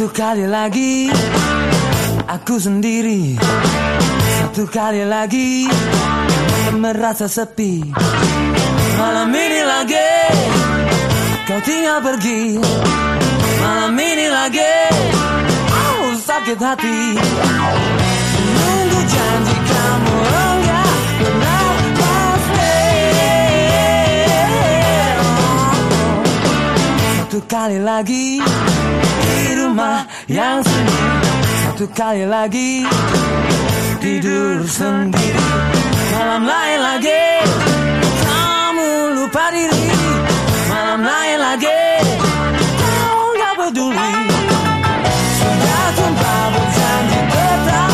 Satu kali lagi Aku sendiri. Satu kali lagi Merasa sepi. Malam ini lagi Kau tinggal pergi. Malam ini lagi Oh sakit hati. Nunggu janji kamu enggak pasti. Satu kali lagi Yang sunyi Satu kali lagi. Tidur sendiri. Malam lain lagi. Kamu lupa diri. Malam lain lagi. Kau gak peduli. Sudah sumpah berjanji tetap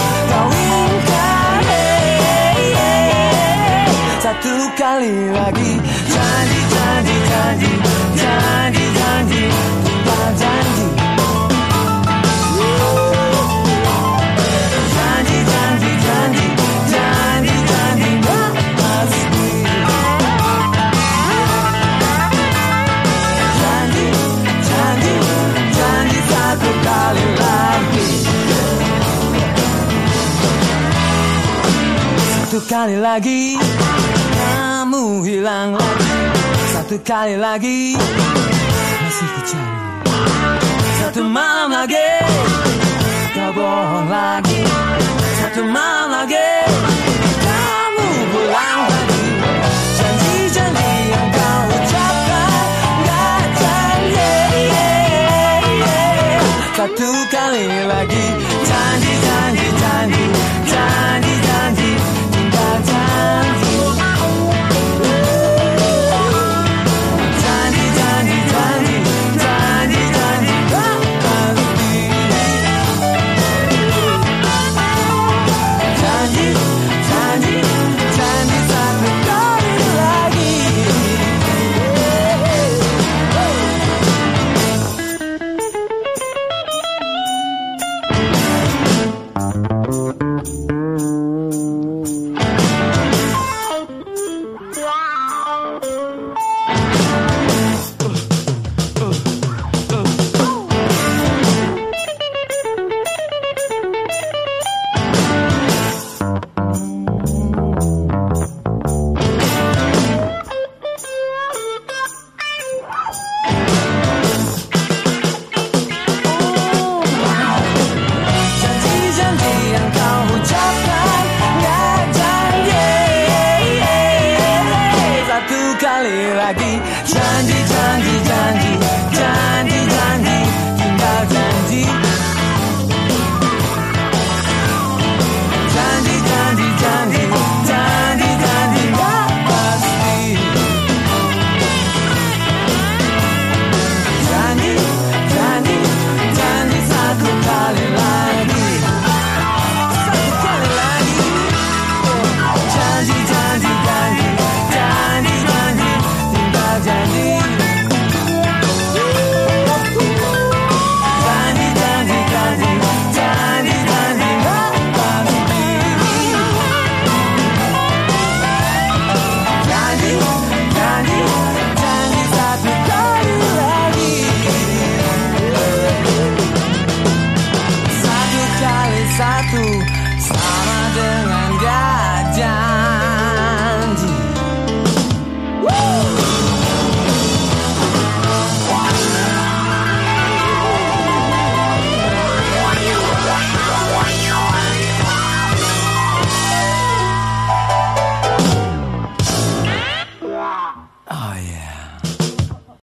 hey. Satu kali lagi. Janji, janji, janji. Janji, janji. Tumpah Janji, Satu kali lagi Kamu hilang lagi. Satu kali lagi Masih kucari Satu malam lagi Kau bohong lagi. Satu malam lagi Kamu pulang lagi 생각이 Sama dengan gajah.